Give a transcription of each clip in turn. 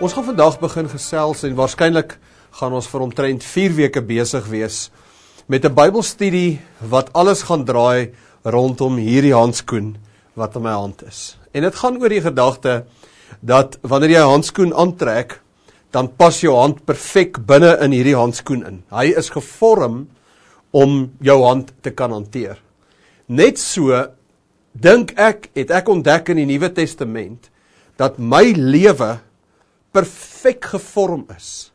Ons gaan vandag begin gesels en waarskynlik gaan ons vir omtrent 4 weke besig wees met 'n Bybelstudie wat alles gaan draai rondom hierdie handskoen wat in my hand is. En dit gaan oor die gedagte dat wanneer jy 'n handskoen aantrek, dan pas jou hand perfek binne in hierdie handskoen in. Hy is gevorm om jou hand te kan hanteer. Net so dink ek het ek ontdek in die Nuwe Testament dat my lewe perfek gevorm is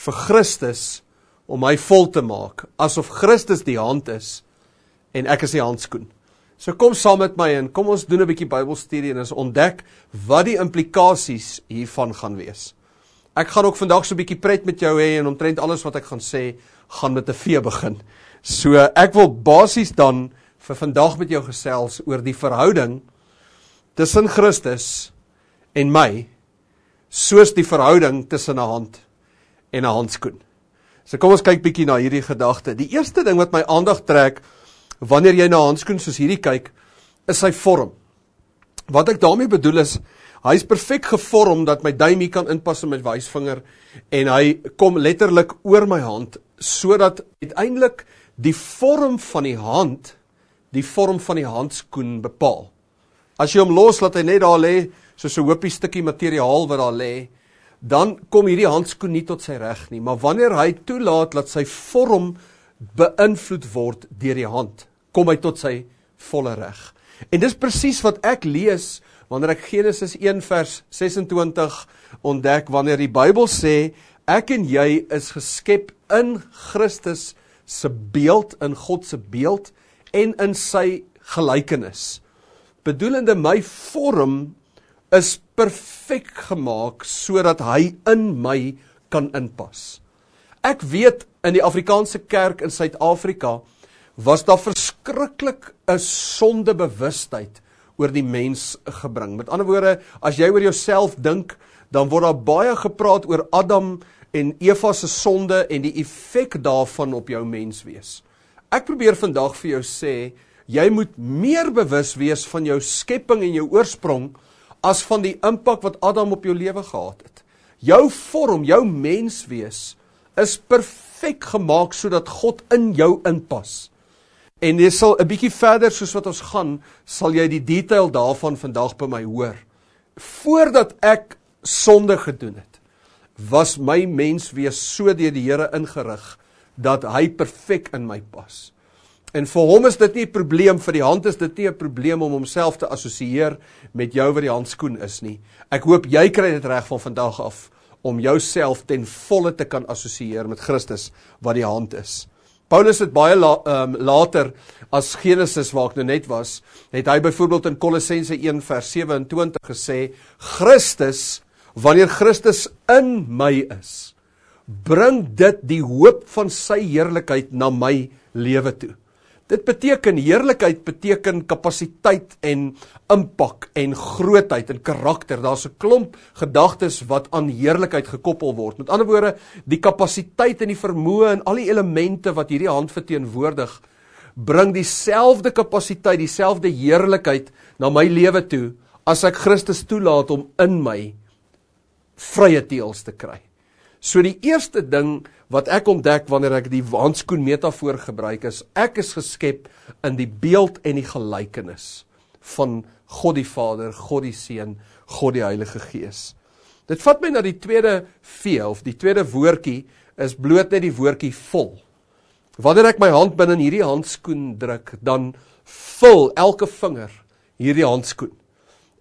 vir Christus om my vol te maak, asof Christus die hand is en ek is die handskoen. So kom saam met my en kom ons doen 'n bietjie Bybelstudie en ons ontdek wat die implikasies hiervan gaan wees. Ek gaan ook vandag so 'n bietjie pret met jou hê en omtrent alles wat ek gaan sê, gaan met 'n V begin. So ek wil basies dan vir vandag met jou gesels oor die verhouding tussen Christus en my soos die verhouding tussen 'n hand en 'n handskoen. So kom ons kyk bietjie na hierdie gedagte. Die eerste ding wat my aandag trek wanneer jy na 'n handskoen soos hierdie kyk, is sy vorm. Wat ek daarmee bedoel is, hy's perfek gevorm dat my duim hier kan inpas in my wysvinger en hy kom letterlik oor my hand sodat uiteindelik die vorm van die hand die vorm van die handskoen bepaal. As jy hom los laat hy net daar lê, soos 'n hoopie stukkie materiaal wat daar lê, dan kom hierdie handskoen nie tot sy reg nie, maar wanneer hy toelaat dat sy vorm beïnvloed word deur die hand, kom hy tot sy volle reg. En dis presies wat ek lees wanneer ek Genesis 1 vers 26 ontdek wanneer die Bybel sê ek en jy is geskep in Christus se beeld in God se beeld en in sy gelykenis. Bedoelende my vorm is perfek gemaak sodat hy in my kan inpas. Ek weet in die Afrikaanse kerk in Suid-Afrika was daar verskriklik 'n sondebewustheid oor die mens gebring. Met ander woorde, as jy oor jouself dink, dan word daar baie gepraat oor Adam en Eva se sonde en die effek daarvan op jou menswees. Ek probeer vandag vir jou sê, jy moet meer bewus wees van jou skepping en jou oorsprong as van die impak wat Adam op jou lewe gehad het. Jou vorm, jou menswees is perfek gemaak sodat God in jou inpas. En jy sal 'n bietjie verder soos wat ons gaan, sal jy die detail daarvan vandag by my hoor. Voordat ek sonde gedoen het, was my menswees so deur die Here ingerig dat hy perfek in my pas. En vir hom is dit nie 'n probleem vir die hand is dit nie 'n probleem om homself te assosieer met jou wat die handskoen is nie. Ek hoop jy kry dit reg van vandag af om jouself ten volle te kan assosieer met Christus wat die hand is. Paulus het baie la, um, later as Genesis waar ek nou net was, het hy byvoorbeeld in Kolossense 1 vers 27 gesê Christus wanneer Christus in my is, bring dit die hoop van sy heerlikheid na my lewe toe. Dit beteken heerlikheid beteken kapasiteit en impak en grootheid en karakter. Daar's 'n klomp gedagtes wat aan heerlikheid gekoppel word. Met ander woorde, die kapasiteit en die vermoë en al die elemente wat hierdie hand verteenwoordig, bring dieselfde kapasiteit, dieselfde heerlikheid na my lewe toe as ek Christus toelaat om in my vrye teels te kry. So die eerste ding wat ek ontdek wanneer ek die handskoen metafoor gebruik is, ek is geskep in die beeld en die gelykenis van God die Vader, God die Seun, God die Heilige Gees. Dit vat my na die tweede V of die tweede woordjie is bloot net die woordjie vol. Wanneer ek my hand binne in hierdie handskoen druk, dan vul elke vinger hierdie handskoen.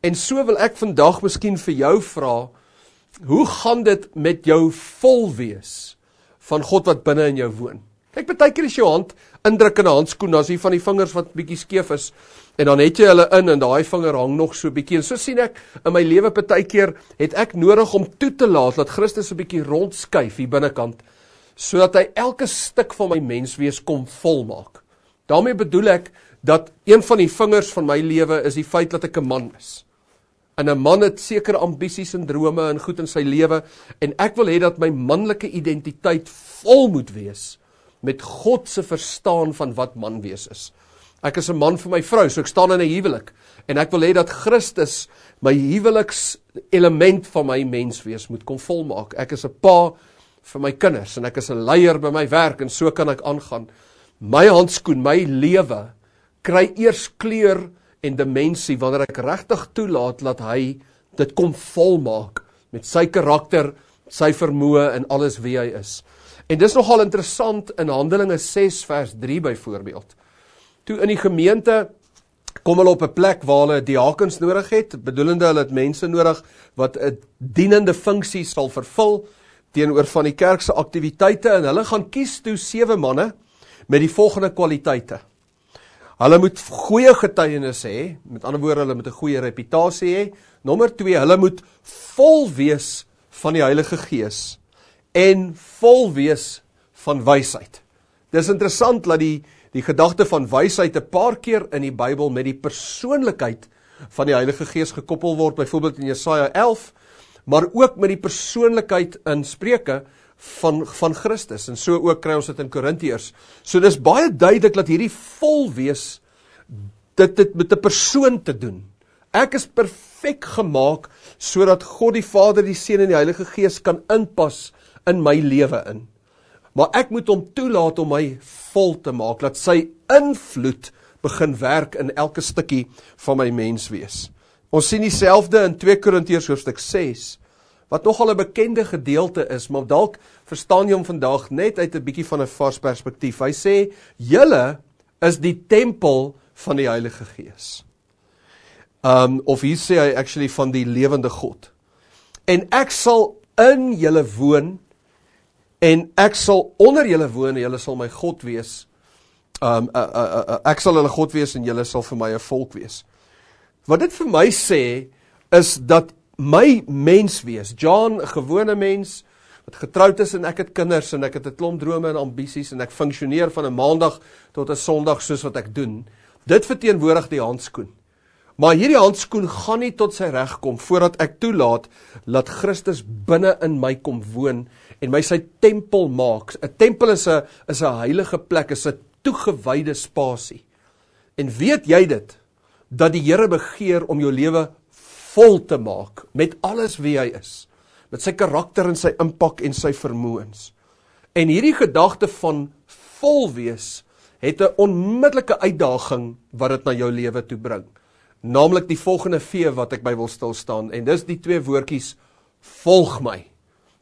En so wil ek vandag miskien vir jou vra, hoe gaan dit met jou vol wees? van God wat binne in jou woon. Kyk, baie keer jy jou hand indruk in 'n handskoen, dan is hier van die vingers wat bietjie skeef is en dan het jy hulle in en daai vinger hang nog so bietjie. En so sien ek in my lewe baie keer het ek nodig om toe te laat dat Christus 'n bietjie rondskuif hier binnekant sodat hy elke stuk van my menswees kom volmaak. daarmee bedoel ek dat een van die vingers van my lewe is die feit dat ek 'n man is en 'n man het sekere ambisies en drome en goed in sy lewe en ek wil hê dat my manlike identiteit vol moet wees met God se verstaan van wat man wees is. Ek is 'n man vir my vrou, so ek staan in 'n huwelik en ek wil hê dat Christus my huweliks element van my menswees moet kom volmaak. Ek is 'n pa vir my kinders en ek is 'n leier by my werk en so kan ek aangaan. My handskoen, my lewe kry eers kleur en dimensie wanneer ek regtig toelaat dat hy dit kom volmaak met sy karakter, sy vermoë en alles wie hy is. En dis nogal interessant in Handelinge 6 vers 3 byvoorbeeld. Toe in die gemeente kom hulle op 'n plek waar hulle diakens nodig het, bedoelende hulle het mense nodig wat 'n dienende funksie sal vervul teenoor van die kerk se aktiwiteite en hulle gaan kies toe sewe manne met die volgende kwaliteite. Hulle moet goeie getuienis hê, met ander woorde hulle moet 'n goeie reputasie hê. Nommer 2, hulle moet vol wees van die Heilige Gees en vol wees van wysheid. Dis interessant dat die die gedagte van wysheid 'n paar keer in die Bybel met die persoonlikheid van die Heilige Gees gekoppel word, byvoorbeeld in Jesaja 11, maar ook met die persoonlikheid in Spreuke van van Christus en so ook kry ons dit in Korintiërs. So dis baie duidelik dat hierdie vol wees dit dit met 'n persoon te doen. Ek is perfek gemaak sodat God die Vader, die Seun en die Heilige Gees kan inpas in my lewe in. Maar ek moet hom toelaat om my vol te maak, dat sy invloed begin werk in elke stukkie van my menswees. Ons sien dieselfde in 2 Korintiërs hoofstuk 6, wat nogal 'n bekende gedeelte is, maar dalk verstaan jy hom vandag net uit 'n bietjie van 'n vars perspektief. Hy sê: "Julle is die tempel van die Heilige Gees." Um of hier sê hy actually van die lewende God. En ek sal in julle woon en ek sal onder julle woon en julle sal my God wees. Um uh, uh, uh, uh, ek sal hulle God wees en julle sal vir my 'n volk wees. Wat dit vir my sê is dat my mens wees, John, 'n gewone mens wat getroud is en ek het kinders en ek het 'n klomp drome en ambisies en ek funksioneer van 'n maandag tot 'n sonderdag soos wat ek doen. Dit verteenwoordig die handskoen. Maar hierdie handskoen gaan nie tot sy reg kom voordat ek toelaat dat Christus binne in my kom woon en my sy tempel maak. 'n Tempel is 'n is 'n heilige plek, is 'n toegewyde spasie. En weet jy dit dat die Here begeer om jou lewe vol te maak met alles wie hy is, met sy karakter en sy impak en sy vermoëns. En hierdie gedagte van vol wees het 'n onmiddellike uitdaging wat dit na jou lewe toe bring naamlik die volgende vee wat ek by wil stil staan, en dis die twee woordkies, volg my,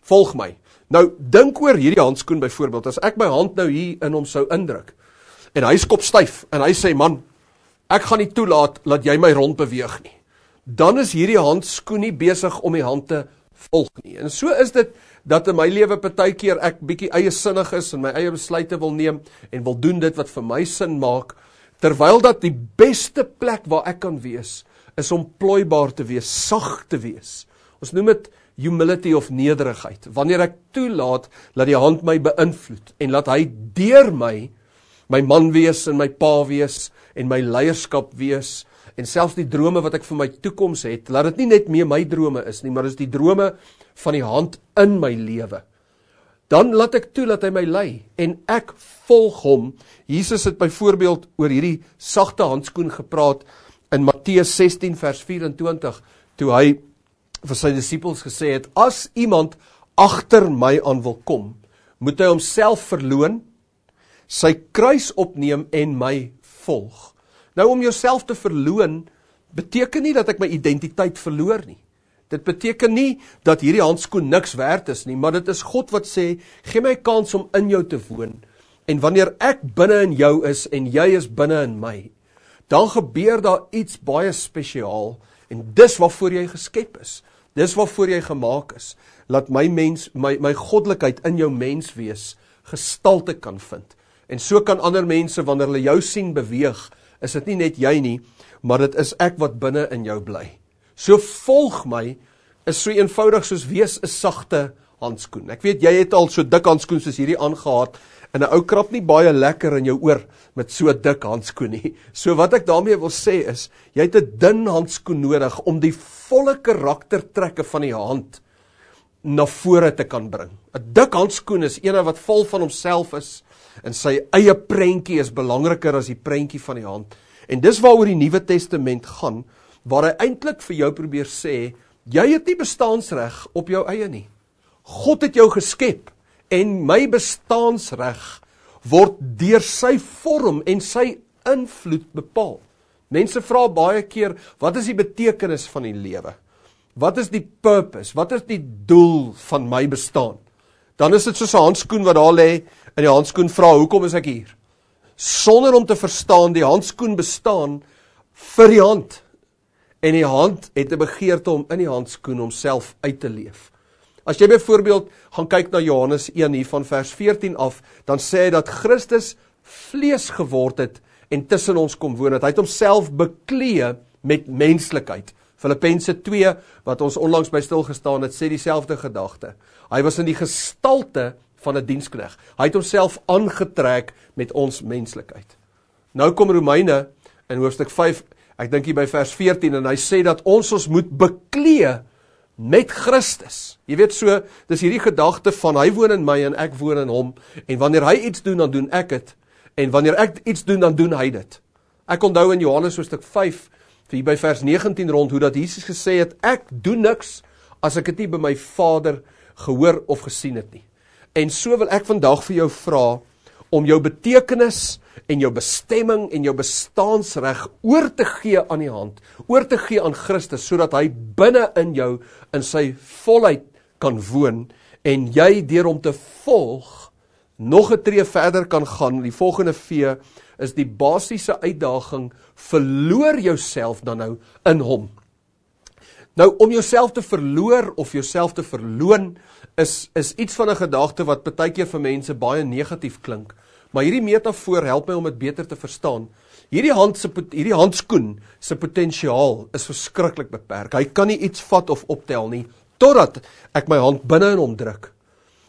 volg my. Nou, dink oor hierdie handskoen byvoorbeeld, as ek my hand nou hier in hom sou indruk, en hy skop stuif, en hy sê, man, ek gaan nie toelaat, laat jy my rond beweeg nie. Dan is hierdie handskoen nie bezig om die hand te volg nie. En so is dit, dat in my leven betuikeer ek bykie eie sinnig is, en my eie besluite wil neem, en wil doen dit wat vir my sin maak, terwyl dat die beste plek waar ek kan wees, is om plooibaar te wees, sag te wees. Ons noem het humility of nederigheid, wanneer ek toelaat, laat die hand my beïnvloed, en laat hy dier my, my man wees, en my pa wees, en my leierskap wees, en selfs die drome wat ek vir my toekomst het, laat het nie net meer my drome is nie, maar is die drome van die hand in my leven, dan laat ek toe dat hy my lei, en ek volg hom. Jesus het byvoorbeeld oor hierdie sachte handskoen gepraat in Matthäus 16 vers 24, toe hy vir sy disciples gesê het, as iemand achter my aan wil kom, moet hy homself verloon, sy kruis opneem en my volg. Nou om jouself te verloon, beteken nie dat ek my identiteit verloor nie. Dit beteken nie dat hierdie handskoen niks werd is nie, maar dit is God wat sê, gee my kans om in jou te woon, en wanneer ek binnen in jou is, en jy is binnen in my, dan gebeur daar iets baie speciaal, en dis waarvoor jy geskep is, dis waarvoor jy gemaakt is, laat my mens, my, my godlikheid in jou mens wees, gestalte kan vind, en so kan ander mense, wanneer hulle jou sien beweeg, is dit nie net jy nie, maar dit is ek wat binnen in jou blij. So volg my is so eenvoudig soos wees 'n sagte handskoen. Ek weet jy het al so dik handskoen soos hierdie aangehaat en 'n ou krap nie baie lekker in jou oor met so dik handskoen nie. So wat ek daarmee wil sê is, jy het 'n dun handskoen nodig om die volle karaktertrekke van die hand na vore te kan bring. 'n Dik handskoen is een wat vol van homself is en sy eie prentjie is belangriker as die prentjie van die hand. En dis waaroor die Nuwe Testament gaan, waar hy eintlik vir jou probeer sê, jy het nie bestaansreg op jou eie nie. God het jou geskep en my bestaansreg word deur sy vorm en sy invloed bepaal. Mense vra baie keer, wat is die betekenis van die lewe? Wat is die purpose? Wat is die doel van my bestaan? Dan is dit soos 'n handskoen wat daar lê en die handskoen vra, "Hoekom is ek hier?" Sonder om te verstaan die handskoen bestaan vir die hand. En die hand het 'n begeerte om in die handskoen homself uit te leef. As jy byvoorbeeld gaan kyk na Johannes 1 hier van vers 14 af, dan sê hy dat Christus vlees geword het en tussen ons kom woon het. Hy het homself beklee met menslikheid. Filippense 2 wat ons onlangs by stil gestaan het, sê dieselfde gedagte. Hy was in die gestalte van 'n dienskneg. Hy het homself aangetrek met ons menslikheid. Nou kom Romeine in hoofstuk 5, ek dink hier by vers 14 en hy sê dat ons ons moet beklee met Christus. Jy weet so, dis hierdie gedagte van hy woon in my en ek woon in hom en wanneer hy iets doen dan doen ek dit en wanneer ek iets doen dan doen hy dit. Ek onthou in Johannes hoofstuk 5 hier by vers 19 rond hoe dat Jesus gesê het ek doen niks as ek dit nie by my Vader gehoor of gesien het nie. En so wil ek vandag vir jou vra om jou betekenis en jou bestemming en jou bestaansreg oor te gee aan die hand, oor te gee aan Christus sodat hy binne in jou in sy volheid kan woon en jy deur hom te volg nog 'n tree verder kan gaan, die volgende V is die basiese uitdaging: verloor jouself dan nou in hom. Nou om jouself te verloor of jouself te verloon is is iets van 'n gedagte wat baie keer vir mense baie negatief klink. Maar hierdie metafoor help my om dit beter te verstaan. Hierdie hand se hierdie handskoen se potensiaal is verskriklik beperk. Hy kan nie iets vat of optel nie totdat ek my hand binne in hom druk.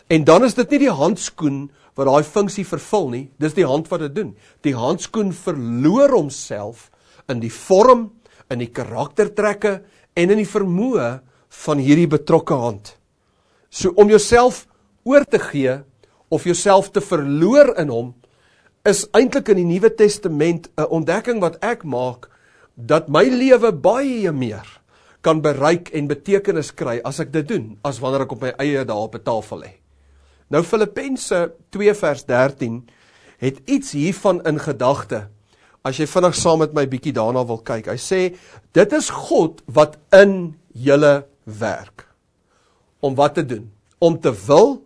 En dan is dit nie die handskoen wat daai funksie vervul nie, dis die hand wat dit doen. Die handskoen verloor homself in die vorm, in die karaktertrekke en in die vermoë van hierdie betrokke hand. So om jouself oor te gee of jouself te verloor in hom is eintlik in die Nuwe Testament 'n ontdekking wat ek maak dat my lewe baie meer kan bereik en betekenis kry as ek dit doen as wanneer ek op my eie daar op 'n tafel lê. Nou Filippense 2 vers 13 het iets hiervan in gedagte. As jy vinnig saam met my bietjie daarna wil kyk. Hy sê dit is God wat in julle werk. Om wat te doen? Om te wil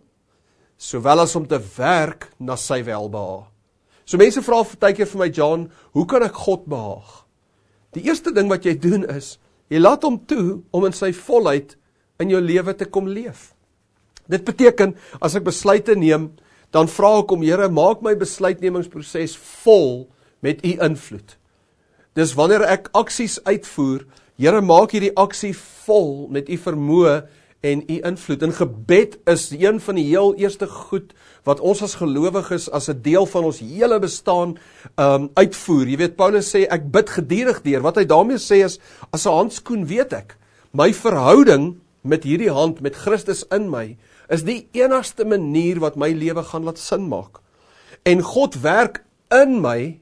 sowel as om te werk na sy welbehae. So mense vra partykeer vir my John, hoe kan ek God behaag? Die eerste ding wat jy doen is jy laat hom toe om in sy volheid in jou lewe te kom leef. Dit beteken as ek besluite neem, dan vra ek om Here, maak my besluitnemingsproses vol met u invloed. Dis wanneer ek aksies uitvoer, Here, maak hierdie aksie vol met u vermoë en u invloed. En gebed is een van die heel eerste goed wat ons as gelowiges as 'n deel van ons hele bestaan um uitvoer. Jy weet Paulus sê ek bid gedurig deur. Wat hy daarmee sê is as 'n handskoen weet ek my verhouding met hierdie hand met Christus in my is die enigste manier wat my lewe gaan laat sin maak. En God werk in my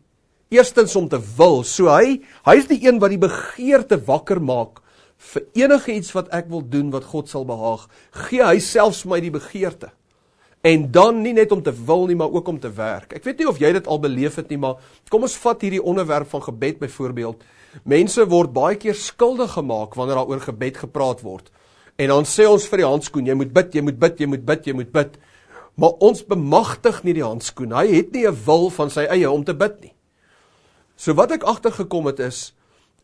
eerstens om te wil. So hy hy is die een wat die begeerte wakker maak vir enige iets wat ek wil doen wat God sal behaag. Gee hy selfs my die begeerte. En dan nie net om te wil nie, maar ook om te werk. Ek weet nie of jy dit al beleef het nie, maar kom ons vat hierdie onderwerp van gebed byvoorbeeld. Mense word baie keer skuldig gemaak wanneer daar oor gebed gepraat word. En dan sê ons vir die handskoen, jy moet bid, jy moet bid, jy moet bid, jy moet bid. Maar ons bemagtig nie die handskoen. Hy het nie 'n wil van sy eie om te bid nie. So wat ek agtergekom het is,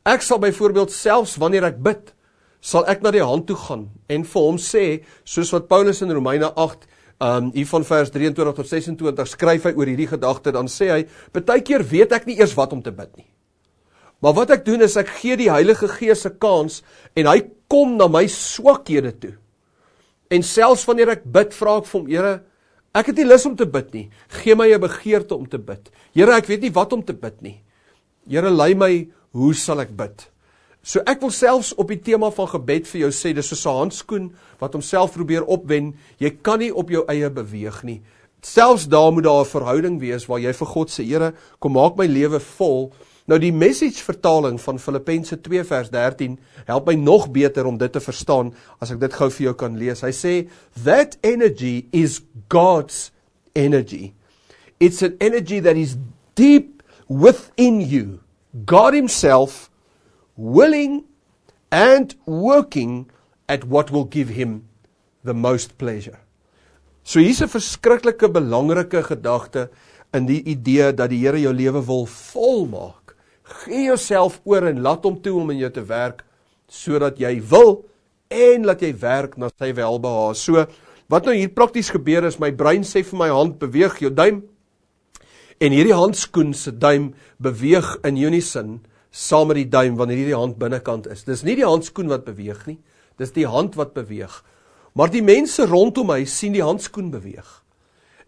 ek sal byvoorbeeld selfs wanneer ek bid, sal ek na die hand toe gaan en vir hom sê, soos wat Paulus in Romeine 8 Um hier van vers 23 tot 26 skryf hy oor hierdie gedagte dan sê hy baie keer weet ek nie eers wat om te bid nie. Maar wat ek doen is ek gee die Heilige Gees 'n kans en hy kom na my swakhede toe. En selfs wanneer ek bid, vra ek vir hom, Here, ek het nie lus om te bid nie. Gee my 'n begeerte om te bid. Here, ek weet nie wat om te bid nie. Here, lei my, hoe sal ek bid? So ek wil selfs op die tema van gebed vir jou sê, dis soos 'n handskoen wat homself probeer opwen. Jy kan nie op jou eie beweeg nie. selfs daar moet daar 'n verhouding wees waar jy vir God sê, Here, kom maak my lewe vol. Nou die message vertaling van Filippense 2 vers 13 help my nog beter om dit te verstaan as ek dit gou vir jou kan lees. Hy sê that energy is God's energy. It's an energy that is deep within you. God himself willing and working at what will give him the most pleasure. So hier's 'n verskriklike belangrike gedagte in die idee dat die Here jou lewe wil volmaak. Gee jouself oor en laat hom toe om in jou te werk sodat jy wil en laat jy werk na sy welbehae. So wat nou hier prakties gebeur is my brein sê vir my hand beweeg jou duim en hierdie handskoen se duim beweeg in unison saam met die duim wanneer hierdie hand binnekant is. Dis nie die handskoen wat beweeg nie, dis die hand wat beweeg. Maar die mense rondom my sien die handskoen beweeg.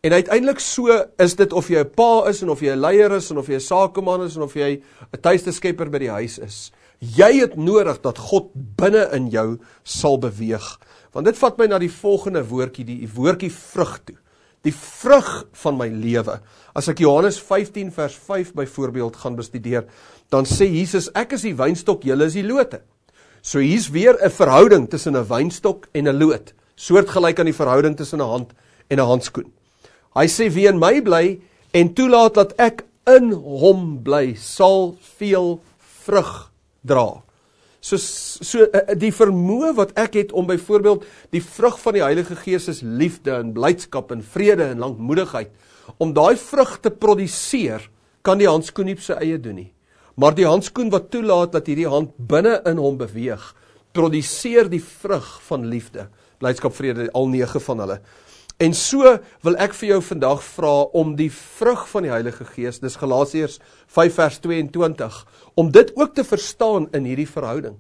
En uiteindelik so is dit of jy 'n pa is en of jy 'n leier is en of jy 'n sakeman is en of jy 'n tuiste skepper by die huis is. Jy het nodig dat God binne in jou sal beweeg. Want dit vat my na die volgende woordjie, die woordjie vrug toe. Die vrug van my lewe. As ek Johannes 15 vers 5 byvoorbeeld gaan bestudeer, dan sê Jesus, ek is die wynstok, julle is die lote. So hier's weer 'n verhouding tussen 'n wynstok en 'n loot, soortgelyk aan die verhouding tussen 'n hand en 'n handskoen. Hy sê wie in my bly en toelaat dat ek in hom bly, sal veel vrug dra. So so eh, die vermoë wat ek het om byvoorbeeld die vrug van die Heilige Gees is liefde en blydskap en vrede en lankmoedigheid om daai vrug te produseer, kan die handskoen nie op sy eie doen nie. Maar die handskoen wat toelaat dat hierdie hand binne in hom beweeg, produseer die vrug van liefde, blydskap, vrede, al nege van hulle. En so wil ek vir jou vandag vra om die vrug van die Heilige Gees, dis Galasiërs 5 vers 22, om dit ook te verstaan in hierdie verhouding.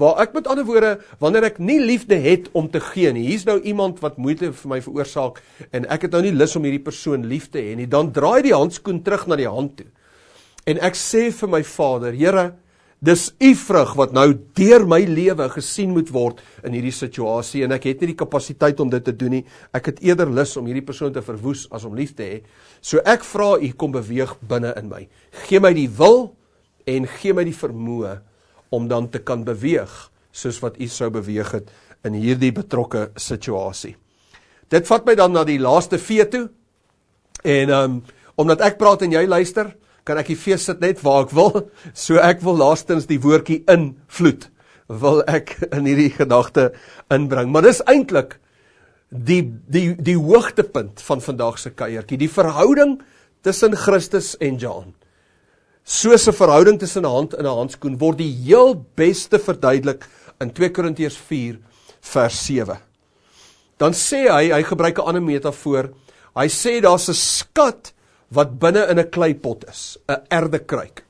Waar ek met ander woorde, wanneer ek nie liefde het om te gee nie, hier's nou iemand wat moeite vir my veroorsaak en ek het nou nie lus om hierdie persoon lief te hê nie, dan draai die handskoen terug na die hand toe. En ek sê vir my Vader, Here, dis u vrug wat nou deur my lewe gesien moet word in hierdie situasie en ek het nie die kapasiteit om dit te doen nie. Ek het eerder lus om hierdie persoon te verwoes as om lief te hê. So ek vra u kom beweeg binne in my. Gee my die wil en gee my die vermoë om dan te kan beweeg soos wat u sou beweeg het in hierdie betrokke situasie. Dit vat my dan na die laaste vee toe. En um omdat ek praat en jy luister, kan ek die fees sit net waar ek wil, so ek wil laastens die woordkie invloed, wil ek in hierdie gedachte inbring. Maar dis eindelijk die, die, die hoogtepunt van vandaagse keierkie, die verhouding tussen Christus en John. Soos een verhouding tussen een hand en een handskoen, word die heel beste verduidelik in 2 Korintiërs 4 vers 7. Dan sê hy, hy gebruik een ander metafoor, hy sê daar is een skat wat binne in 'n kleipot is, 'n erdekruik.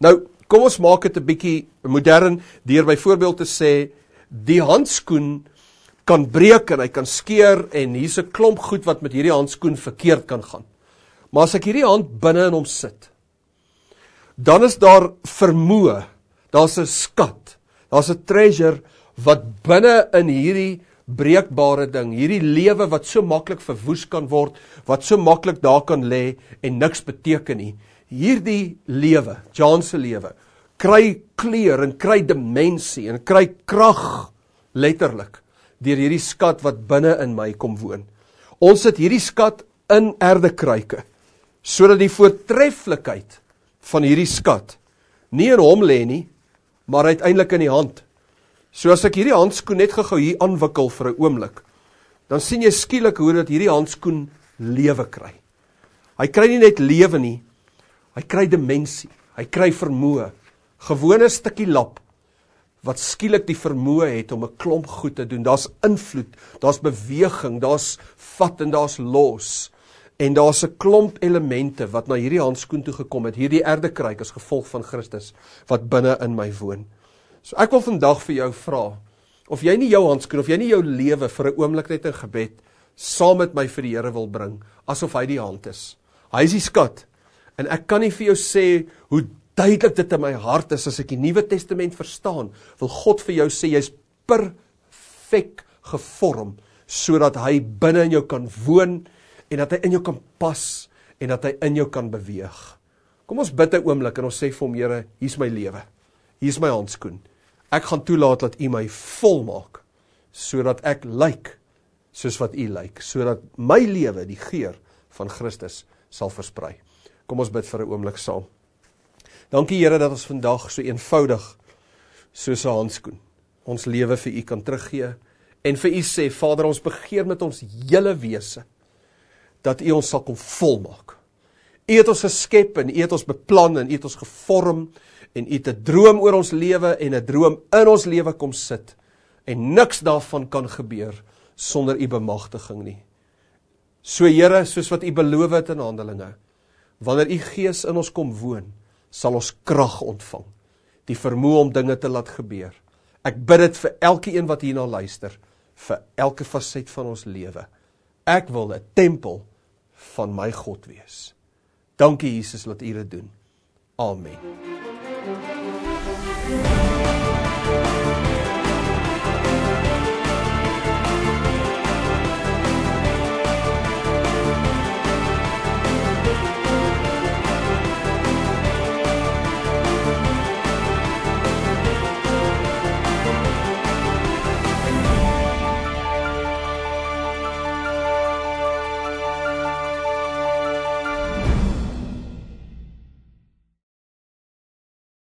Nou, kom ons maak dit 'n bietjie modern deur byvoorbeeld te sê die handskoen kan breek en hy kan skeur en hier's 'n klomp goed wat met hierdie handskoen verkeerd kan gaan. Maar as ek hierdie hand binne in hom sit, dan is daar vermoë, daar's 'n skat, daar's 'n treasure wat binne in hierdie breekbare ding, hierdie lewe wat so maklik verwoes kan word, wat so maklik daar kan lê en niks beteken nie. Hierdie lewe, Jan se lewe, kry kleur en kry dimensie en kry krag letterlik deur hierdie skat wat binne in my kom woon. Ons het hierdie skat in erdekruike sodat die voortreffelikheid van hierdie skat nie in hom lê nie, maar uiteindelik in die hand So as ek hierdie handskoen net gou hier aanwikkel vir 'n oomblik, dan sien jy skielik hoe dat hierdie handskoen lewe kry. Hy kry nie net lewe nie, hy kry dimensie, hy kry vermoë. Gewone stukkie lap wat skielik die vermoë het om 'n klomp goed te doen. Daar's invloed, daar's beweging, daar's vat en daar's los. En daar's 'n klomp elemente wat na hierdie handskoen toe gekom het. Hierdie erdekruik as gevolg van Christus wat binne in my woon. So ek wil vandag vir jou vra of jy nie jou handskoen of jy nie jou lewe vir 'n oomblik net in gebed saam met my vir die Here wil bring asof hy die hand is. Hy is die skat. En ek kan nie vir jou sê hoe duidelik dit in my hart is as ek die Nuwe Testament verstaan. Wil God vir jou sê jy's perfek gevorm sodat hy binne in jou kan woon en dat hy in jou kan pas en dat hy in jou kan beweeg. Kom ons bid 'n oomblik en ons sê vir hom Here, hier's my lewe. Hier's my handskoen. Ek gaan toelaat dat U my volmaak sodat ek lyk soos wat U lyk, sodat my lewe die geur van Christus sal versprei. Kom ons bid vir 'n oomblik saam. Dankie Here dat ons vandag so eenvoudig soos 'n handskoen ons lewe vir U kan teruggee en vir U sê Vader ons begeer met ons hele wese dat U ons sal kom volmaak. U het ons geskep en U het ons beplan en U het ons gevorm en U het 'n droom oor ons lewe en 'n droom in ons lewe kom sit en niks daarvan kan gebeur sonder U bemagtiging nie. So Here, soos wat U beloof het in Handelinge, wanneer U Gees in ons kom woon, sal ons krag ontvang, die vermoë om dinge te laat gebeur. Ek bid dit vir elke een wat hierna luister, vir elke faset van ons lewe. Ek wil 'n tempel van my God wees. Dankie Jesus dat U dit doen. Amen. Música